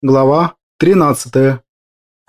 Глава 13.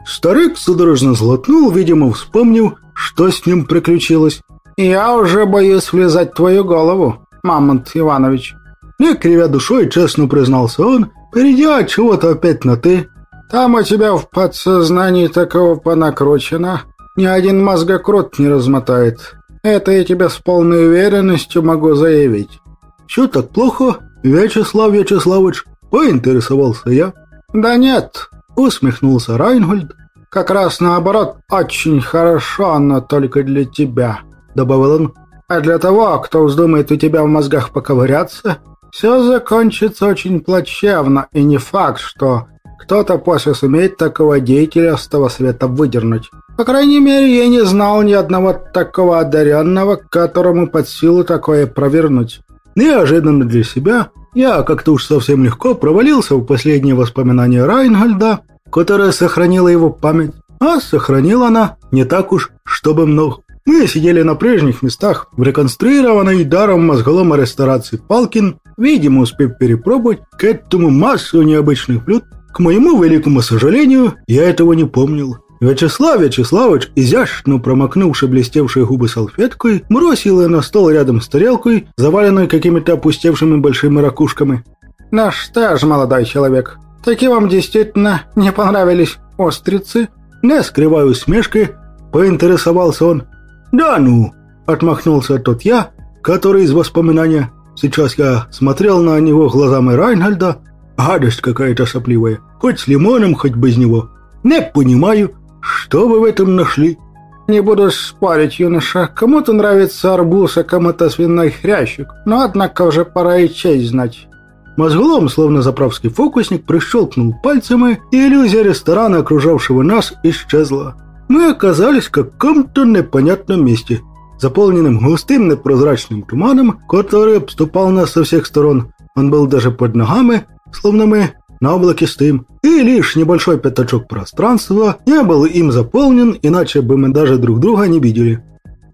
Старик судорожно злотнул, видимо, вспомнил, что с ним приключилось. «Я уже боюсь влезать в твою голову, Мамонт Иванович». Не кривя душой, честно признался он, перейдя от чего-то опять на «ты». «Там у тебя в подсознании такого понакручено. Ни один мозгокрот не размотает. Это я тебе с полной уверенностью могу заявить». «Все так плохо, Вячеслав Вячеславович?» – поинтересовался я. «Да нет», — усмехнулся Райнгольд. «Как раз наоборот, очень хорошо, но только для тебя», — добавил он. «А для того, кто вздумает у тебя в мозгах поковыряться, все закончится очень плачевно, и не факт, что кто-то после сумеет такого деятеля с того света выдернуть. По крайней мере, я не знал ни одного такого одаренного, которому под силу такое провернуть. Неожиданно для себя я как-то уж совсем легко провалился в последние воспоминания Райнгольда, которое сохранила его память. А сохранила она не так уж, чтобы много. Мы сидели на прежних местах в реконструированной даром мозголома ресторации «Палкин», видимо, успев перепробовать к этому массу необычных блюд. К моему великому сожалению, я этого не помнил. Вячеслав Вячеславович, изящно промокнувши блестевшие губы салфеткой, бросил ее на стол рядом с тарелкой, заваленной какими-то опустевшими большими ракушками. «Ну что ж, молодой человек, таки вам действительно не понравились острицы?» Не скрывая усмешки, поинтересовался он. «Да ну!» – отмахнулся тот я, который из воспоминания. Сейчас я смотрел на него глазами Райнгольда. Гадость какая-то сопливая. Хоть с лимоном, хоть без него. Не понимаю, что вы в этом нашли? Не буду спорить, юноша. Кому-то нравится арбуз, а кому-то свиной хрящик. Но, однако, уже пора и честь знать. Мозголом, словно заправский фокусник, прищелкнул пальцами, и иллюзия ресторана, окружавшего нас, исчезла. Мы оказались в каком-то непонятном месте, заполненным густым непрозрачным туманом, который обступал нас со всех сторон. Он был даже под ногами, словно мы на облаке стоим, и лишь небольшой пятачок пространства не был им заполнен, иначе бы мы даже друг друга не видели.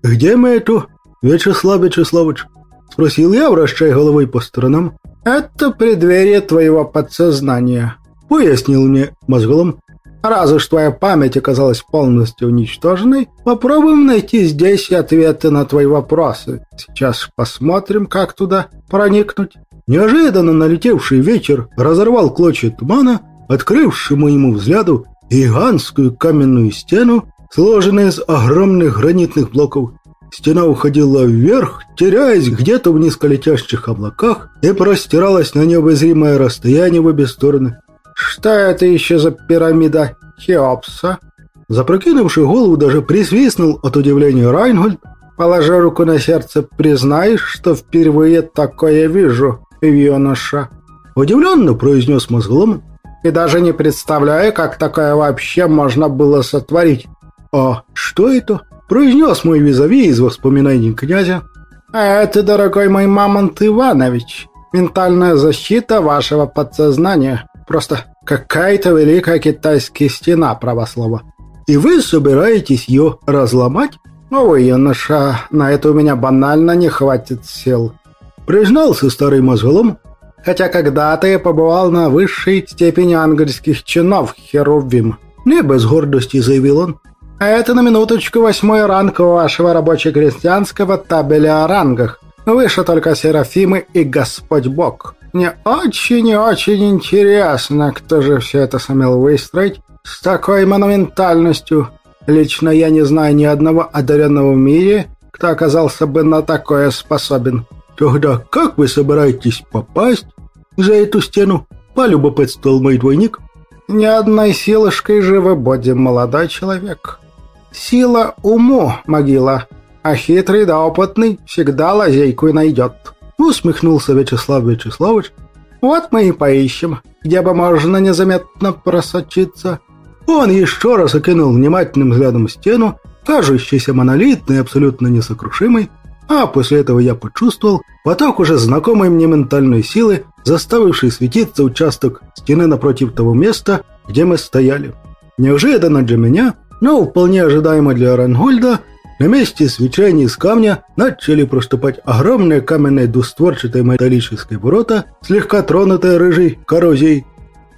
«Где мы это, Вячеслав Вячеславович?» – спросил я, вращая головой по сторонам. «Это преддверие твоего подсознания», – пояснил мне мозголом. «Раз уж твоя память оказалась полностью уничтоженной, попробуем найти здесь ответы на твои вопросы. Сейчас посмотрим, как туда проникнуть». Неожиданно налетевший ветер разорвал клочья тумана, открывшему ему взгляду гигантскую каменную стену, сложенную из огромных гранитных блоков. Стена уходила вверх, теряясь где-то в низколетящих облаках и простиралась на необозримое расстояние в обе стороны. «Что это еще за пирамида Хеопса?» Запрокинувший голову даже присвистнул от удивления Райнгольд. «Положа руку на сердце, признаешь, что впервые такое вижу?» Юноша!» Удивленно произнес мозглом и даже не представляю, как такое вообще можно было сотворить. «А что это?» – произнес мой визави из воспоминаний князя. «А это, дорогой мой Мамонт Иванович, ментальная защита вашего подсознания. Просто какая-то великая китайская стена православа. И вы собираетесь ее разломать? Увы, юноша, на это у меня банально не хватит сил признался старый мозголом, хотя когда-то я побывал на высшей степени ангельских чинов Херувим. Не без гордости заявил он. А это на минуточку восьмой ранг вашего рабоче-крестьянского табеля о рангах. Выше только Серафимы и Господь Бог. Мне очень и очень интересно, кто же все это сумел выстроить с такой монументальностью. Лично я не знаю ни одного одаренного в мире, кто оказался бы на такое способен. «Тогда как вы собираетесь попасть за эту стену?» – полюбопытствовал мой двойник. «Ни одной силушкой же вы будем, молодой человек. Сила уму, могила, а хитрый да опытный всегда лазейку найдет». Усмехнулся Вячеслав Вячеславович. «Вот мы и поищем, где бы можно незаметно просочиться». Он еще раз окинул внимательным взглядом стену, кажущейся монолитной и абсолютно несокрушимой, а после этого я почувствовал поток уже знакомой мне ментальной силы, заставивший светиться участок стены напротив того места, где мы стояли. Неожиданно для меня, но вполне ожидаемо для Рангольда, на месте свечения из камня начали проступать огромные каменные двустворчатые металлические ворота, слегка тронутые рыжей коррозией.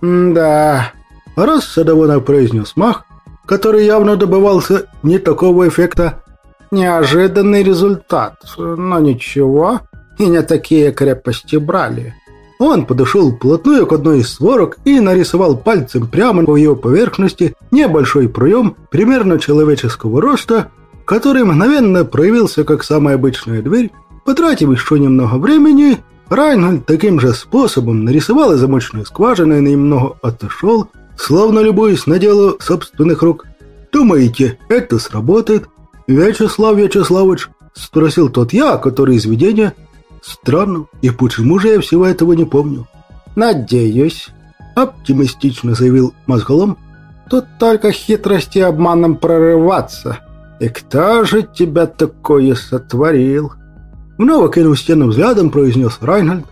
«Да...» Рассадованно произнес Мах, который явно добывался не такого эффекта. Неожиданный результат, но ничего, и не такие крепости брали. Он подошел вплотную к одной из створок и нарисовал пальцем прямо по ее поверхности небольшой проем примерно человеческого роста, который мгновенно проявился как самая обычная дверь. Потратив еще немного времени, Райнгольд таким же способом нарисовал и замочную скважину и немного отошел, словно любуясь на дело собственных рук. «Думаете, это сработает?» «Вячеслав Вячеславович?» – спросил тот я, который из видения – Странно, и почему же я всего этого не помню? Надеюсь, оптимистично заявил мозголом. Тут только хитрости обманом прорываться. И кто же тебя такое сотворил? Вновь кинув стену взглядом, произнес Райнольд.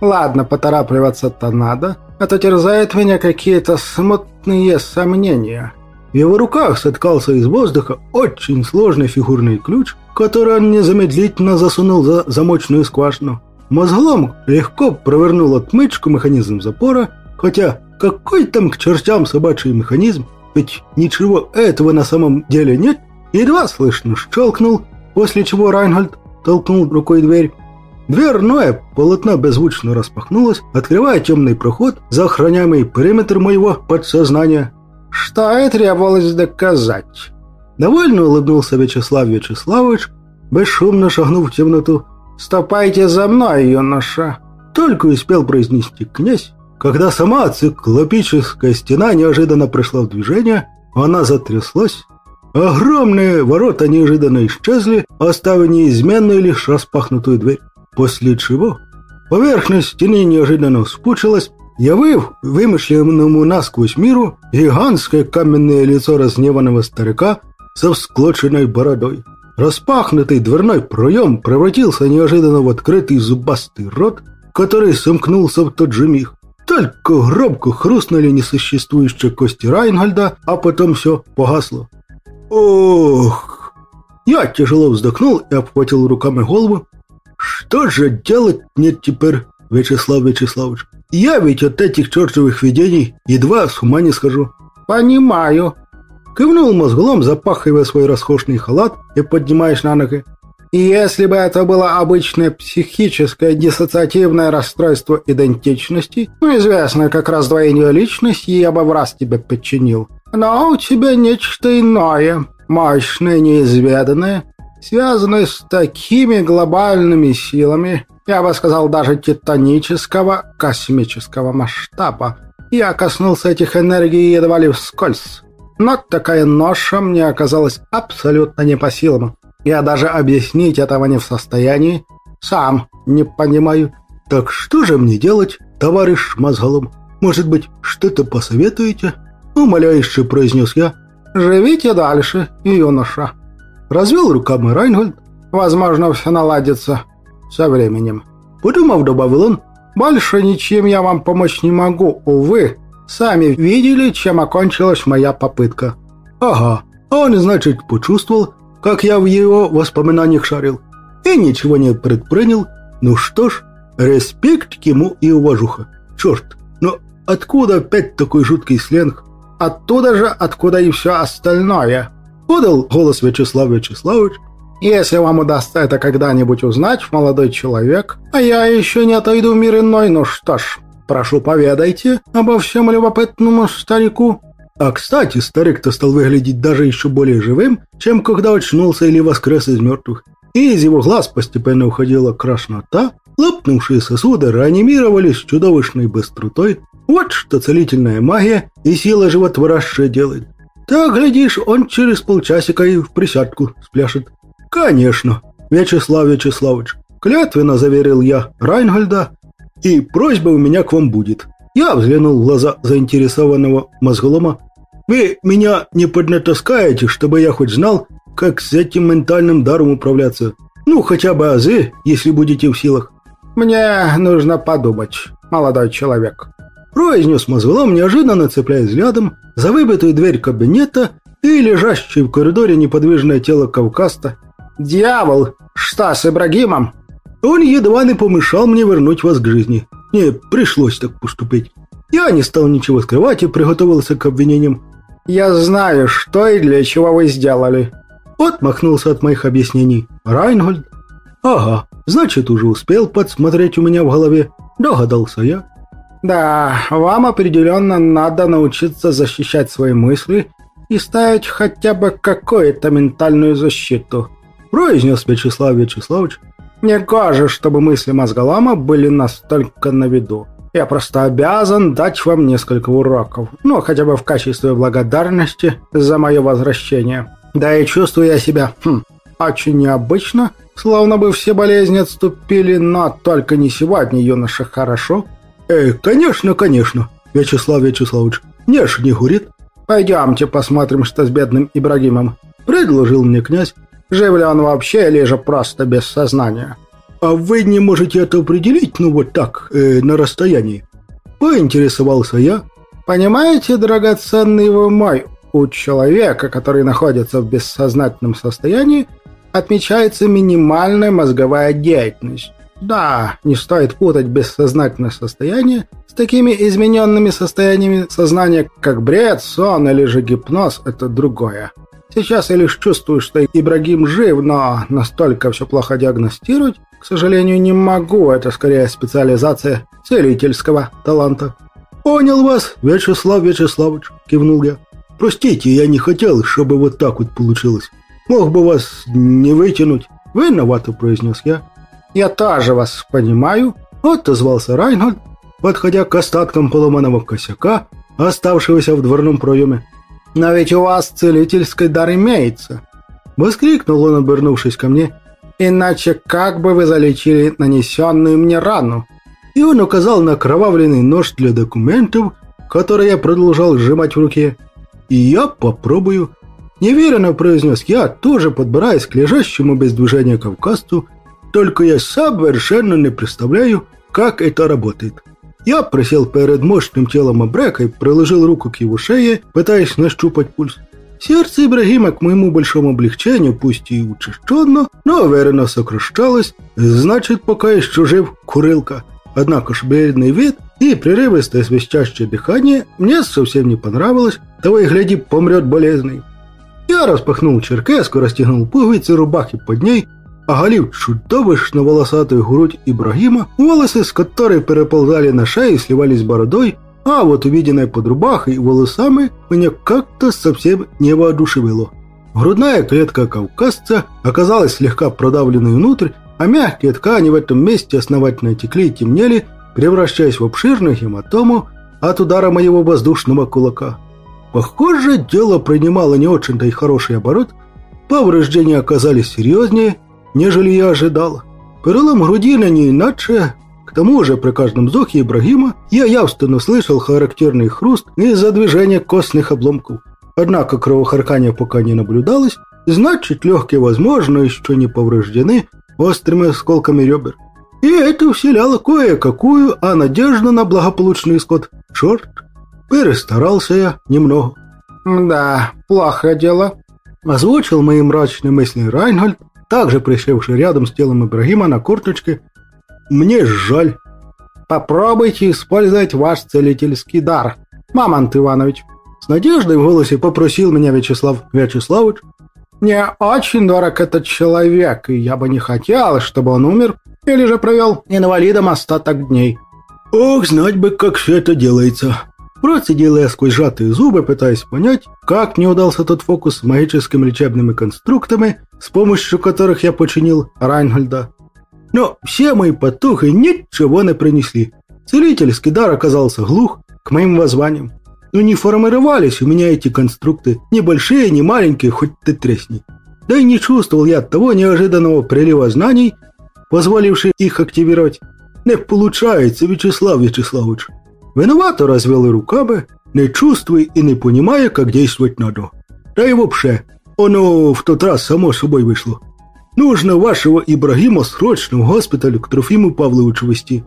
Ладно, поторапливаться-то надо, а то терзают меня какие-то смутные сомнения. В его руках соткался из воздуха очень сложный фигурный ключ, который он незамедлительно засунул за замочную скважину. Мозглом легко провернул отмычку механизм запора, хотя какой там к чертям собачий механизм, ведь ничего этого на самом деле нет, едва слышно щелкнул, после чего Райнгольд толкнул рукой дверь. Дверное полотно беззвучно распахнулось, открывая темный проход за охраняемый периметр моего подсознания. Что и требовалось доказать. Довольно улыбнулся Вячеслав Вячеславович, бесшумно шагнув в темноту. «Ступайте за мной, юноша!» Только успел произнести князь, когда сама циклопическая стена неожиданно пришла в движение, она затряслась. Огромные ворота неожиданно исчезли, оставив неизменную лишь распахнутую дверь. После чего поверхность стены неожиданно вспучилась, явив вымышленному насквозь миру гигантское каменное лицо разневанного старика со всклоченной бородой. Распахнутый дверной проем превратился неожиданно в открытый зубастый рот, который сомкнулся в тот же миг. Только громко хрустнули несуществующие кости Райнгольда, а потом все погасло. «Ох!» Я тяжело вздохнул и обхватил руками голову. «Что же делать мне теперь, Вячеслав Вячеславович? Я ведь от этих чертовых видений едва с ума не схожу». «Понимаю», Кивнул мозглом, запахивая свой роскошный халат и поднимаясь на ноги. И если бы это было обычное психическое диссоциативное расстройство идентичности, ну, известное как раздвоение личности, я бы в раз тебя подчинил. Но у тебя нечто иное, мощное, неизведанное, связанное с такими глобальными силами, я бы сказал, даже титанического, космического масштаба. Я коснулся этих энергий едва ли вскользь. Но такая ноша мне оказалась абсолютно не по силам. Я даже объяснить этого не в состоянии. Сам не понимаю. Так что же мне делать, товарищ Мозголом? Может быть, что-то посоветуете? Умоляюще произнес я. Живите дальше, юноша. Развел руками Райнгольд. Возможно, все наладится со временем. Подумав, добавил он, больше ничем я вам помочь не могу, увы. Сами видели, чем окончилась моя попытка. Ага, он, значит, почувствовал, как я в его воспоминаниях шарил. И ничего не предпринял. Ну что ж, респект ему и уважуха. Черт, но откуда опять такой жуткий сленг? Оттуда же, откуда и все остальное. Подал голос Вячеслав Вячеславович. Если вам удастся это когда-нибудь узнать, молодой человек, а я еще не отойду в мир иной, ну что ж, Прошу, поведайте обо всем любопытному старику». А, кстати, старик-то стал выглядеть даже еще более живым, чем когда очнулся или воскрес из мертвых. И из его глаз постепенно уходила краснота, лопнувшие сосуды реанимировались с чудовищной быстротой. Вот что целительная магия и сила животворящая делает. Так, глядишь, он через полчасика и в присядку спляшет. Конечно, Вячеслав Вячеславович, клятвенно заверил я Райнгольда, и просьба у меня к вам будет. Я взглянул в глаза заинтересованного мозголома. Вы меня не поднатаскаете, чтобы я хоть знал, как с этим ментальным даром управляться. Ну, хотя бы азы, если будете в силах. Мне нужно подумать, молодой человек. Произнес мозголом, неожиданно цепляясь взглядом за выбитую дверь кабинета и лежащее в коридоре неподвижное тело Кавкаста. «Дьявол! Что с Ибрагимом?» Он едва не помешал мне вернуть вас к жизни. Не, пришлось так поступить. Я не стал ничего скрывать и приготовился к обвинениям. «Я знаю, что и для чего вы сделали». Отмахнулся от моих объяснений Райнгольд. «Ага, значит, уже успел подсмотреть у меня в голове», – догадался я. «Да, вам определенно надо научиться защищать свои мысли и ставить хотя бы какую-то ментальную защиту», – произнес Вячеслав Вячеславович. «Не кажется, чтобы мысли мозголама были настолько на виду. Я просто обязан дать вам несколько уроков, ну, хотя бы в качестве благодарности за мое возвращение. Да и чувствую я себя, хм, очень необычно, словно бы все болезни отступили, но только не сегодня, юноша, хорошо? Эй, конечно, конечно, Вячеслав Вячеславович, не не гурит. Пойдемте посмотрим, что с бедным Ибрагимом, предложил мне князь. Жив ли он вообще, или же просто без сознания? «А вы не можете это определить, ну вот так, э, на расстоянии?» Поинтересовался я. «Понимаете, драгоценный вы мой, у человека, который находится в бессознательном состоянии, отмечается минимальная мозговая деятельность. Да, не стоит путать бессознательное состояние с такими измененными состояниями сознания, как бред, сон или же гипноз – это другое. Сейчас я лишь чувствую, что Ибрагим жив, но настолько все плохо диагностировать, к сожалению, не могу. Это скорее специализация целительского таланта. «Понял вас, Вячеслав Вячеславович», – кивнул я. «Простите, я не хотел, чтобы вот так вот получилось. Мог бы вас не вытянуть». «Виновато», – произнес я. «Я тоже вас понимаю», – отозвался Райнольд, подходя к остаткам поломанного косяка, оставшегося в дверном проеме. «Но ведь у вас целительский дар имеется!» Воскликнул он, обернувшись ко мне. «Иначе как бы вы залечили нанесенную мне рану?» И он указал на кровавленный нож для документов, который я продолжал сжимать в руке. «И я попробую». Неверенно произнес я, тоже подбираясь к лежащему без движения кавказцу, только я совершенно не представляю, как это работает. Я присел перед мощным телом Абрека и приложил руку к его шее, пытаясь нащупать пульс. Сердце Ибрагима, к моему большому облегчению, пусть и учащенно, но уверенно сокращалось, значит, пока еще жив курилка. Однако ж бледный вид и прерывистое свистящее дыхание мне совсем не понравилось, того и гляди, помрет болезный. Я распахнул черкеску, расстегнул пуговицы рубахи под ней оголив чудовищно волосатую грудь Ибрагима, волосы с которой переползали на шею и сливались бородой, а вот увиденное под рубахой и волосами меня как-то совсем не воодушевило. Грудная клетка кавказца оказалась слегка продавленной внутрь, а мягкие ткани в этом месте основательно текли и темнели, превращаясь в обширную гематому от удара моего воздушного кулака. Похоже, дело принимало не очень-то и хороший оборот, повреждения оказались серьезнее, нежели я ожидал. Перелом грудины не иначе. К тому же при каждом вздохе Ибрагима я явственно слышал характерный хруст из-за движения костных обломков. Однако кровохаркания пока не наблюдалось, значит легкие, возможно, еще не повреждены острыми осколками ребер. И это вселяло кое-какую, а надежду на благополучный исход. Черт, перестарался я немного. «Да, плохое дело», – озвучил мои мрачные мысли Райнгольд, также присевший рядом с телом Ибрагима на корточке. «Мне жаль». «Попробуйте использовать ваш целительский дар, Мамонт Иванович». С надеждой в голосе попросил меня Вячеслав Вячеславович. «Мне очень дорог этот человек, и я бы не хотел, чтобы он умер или же провел инвалидом остаток дней». «Ох, знать бы, как все это делается», Процедил я сквозь сжатые зубы, пытаясь понять, как мне удался тот фокус с магическими лечебными конструктами, с помощью которых я починил Райнгольда. Но все мои потухи ничего не принесли. Целительский дар оказался глух к моим воззваниям. Но не формировались у меня эти конструкты, ни большие, ни маленькие, хоть ты тресни. Да и не чувствовал я того неожиданного прилива знаний, позволивших их активировать. Не получается, Вячеслав Вячеславович. Виновато развел руками, не чувствуя и не понимая, как действовать надо. Да и вообще, оно в тот раз само собой вышло. Нужно вашего Ибрагима срочно в госпиталь к Трофиму Павловичу вести.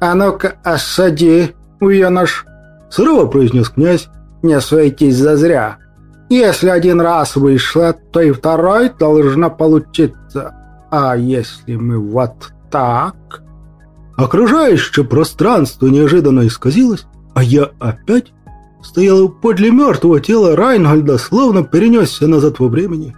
«А ну-ка, осади, уенош!» Сурово произнес князь. «Не суетись зазря. Если один раз вышло, то и второй должно получиться. А если мы вот так...» Окружающее пространство неожиданно исказилось, А я опять стоял подле мертвого тела Райнгольда, словно перенесся назад во времени.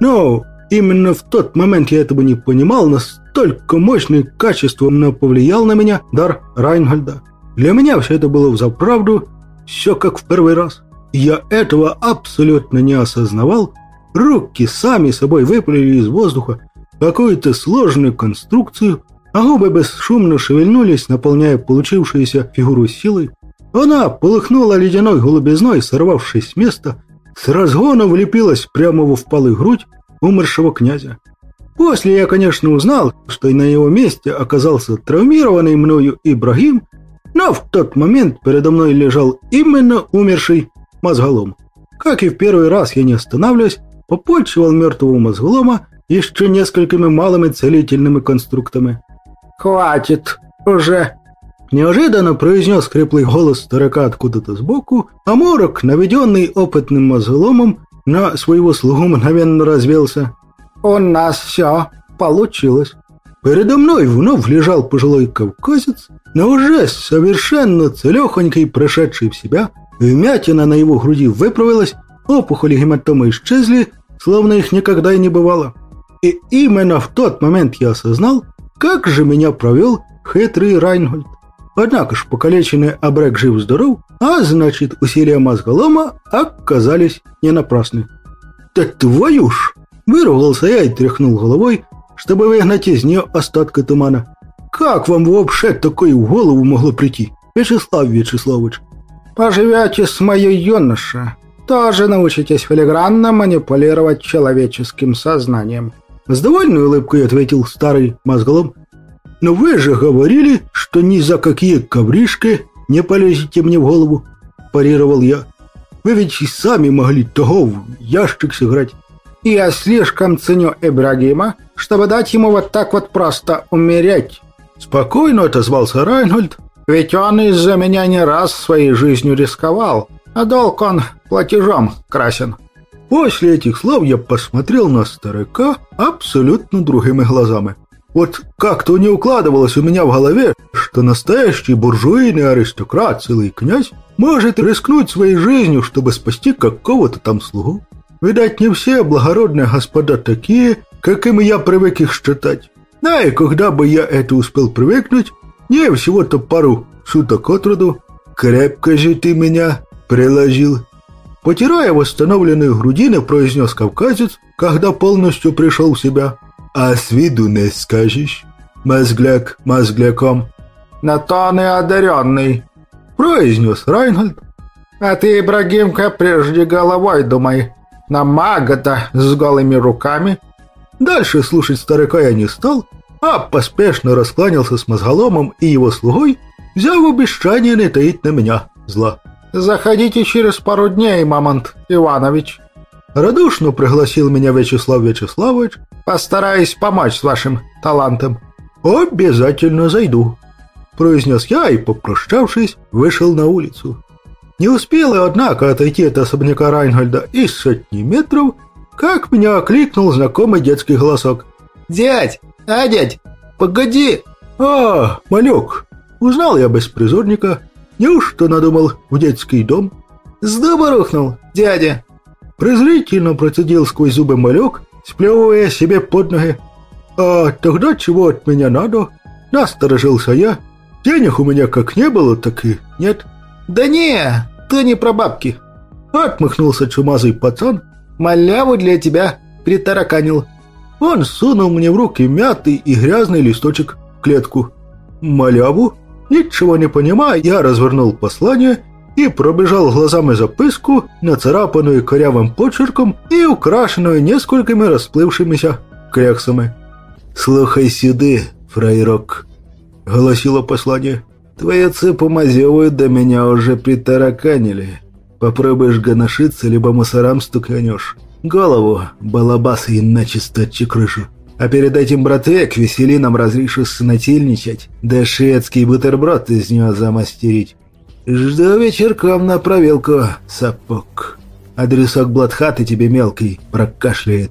Но именно в тот момент я этого не понимал, настолько мощным качеством повлиял на меня дар Райнгольда. Для меня все это было взаправду, все как в первый раз. Я этого абсолютно не осознавал. Руки сами собой выплыли из воздуха какую-то сложную конструкцию, а губы бесшумно шевельнулись, наполняя получившуюся фигуру силой. Она полыхнула ледяной голубизной, сорвавшись с места, с разгона влепилась прямо во впалую грудь умершего князя. После я, конечно, узнал, что и на его месте оказался травмированный мною Ибрагим, но в тот момент передо мной лежал именно умерший мозголом. Как и в первый раз я не останавливаясь, попольчивал мертвого мозголома еще несколькими малыми целительными конструктами. «Хватит уже!» Неожиданно произнес хриплый голос старика откуда-то сбоку, а морок, наведенный опытным мозголомом, на своего слугу мгновенно развелся. «У нас все получилось». Передо мной вновь лежал пожилой кавказец, но уже совершенно целехонький, прошедший в себя. Вмятина на его груди выправилась, опухоли гематомы исчезли, словно их никогда и не бывало. И именно в тот момент я осознал, как же меня провел хитрый Райнгольд. Однако ж покалеченный Абрек жив-здоров, а значит усилия мозголома оказались не напрасны. «Да твою ж!» – выругался я и тряхнул головой, чтобы выгнать из нее остатка тумана. «Как вам вообще такое в голову могло прийти, Вячеслав Вячеславович?» «Поживете с моей юноша, тоже научитесь филигранно манипулировать человеческим сознанием». С довольной улыбкой ответил старый мозголом. «Но вы же говорили, что ни за какие ковришки не полезете мне в голову», – парировал я. «Вы ведь и сами могли того в ящик сыграть». «Я слишком ценю Ибрагима, чтобы дать ему вот так вот просто умереть». Спокойно отозвался Райнольд, ведь он из-за меня не раз своей жизнью рисковал, а долг он платежом красен. После этих слов я посмотрел на старика абсолютно другими глазами. Вот как-то не укладывалось у меня в голове, что настоящий буржуйный аристократ, целый князь, может рискнуть своей жизнью, чтобы спасти какого-то там слугу. Видать, не все благородные господа такие, какими я привык их считать. Да и когда бы я это успел привыкнуть, не всего-то пару суток от роду, крепко же ты меня приложил. Потирая восстановленные грудины, произнес кавказец, когда полностью пришел в себя. «А с виду не скажешь, мозгляк мозгляком». «На то он и одаренный», – произнес Райнгольд. «А ты, Ибрагимка, прежде головой думай. На мага-то с голыми руками». Дальше слушать старика я не стал, а поспешно раскланялся с мозголомом и его слугой, взяв обещание не таить на меня зла. «Заходите через пару дней, Мамонт Иванович». Радушно пригласил меня Вячеслав Вячеславович. «Постараюсь помочь с вашим талантом». «Обязательно зайду», – произнес я и, попрощавшись, вышел на улицу. Не успел я, однако, отойти от особняка Райнгольда из сотни метров, как меня окликнул знакомый детский голосок. «Дядь! А, дядь! Погоди!» «А, малек!» Узнал я беспризорника – Неужто надумал в детский дом? С дуба рухнул, дядя. Презрительно процедил сквозь зубы малек, сплевывая себе под ноги. А тогда чего от меня надо? Насторожился я. Денег у меня как не было, так и нет. Да не, ты не про бабки. Отмахнулся чумазый пацан. Маляву для тебя притараканил. Он сунул мне в руки мятый и грязный листочек в клетку. Маляву? Ничего не понимая, я развернул послание и пробежал глазами записку, нацарапанную корявым почерком и украшенную несколькими расплывшимися кряксами. «Слухай сюды, фрайрок», — голосило послание. «Твои цепы мазевые до меня уже притараканили. Попробуешь гоношиться, либо мусорам стуканешь. Голову, балабасы и начисто крышу. А перед этим, братве, к веселинам разрешишь снотильничать, да шведский бутерброд из нее замастерить. Жду вечерком на провелку, сапог. Адресок блатхаты тебе мелкий прокашляет.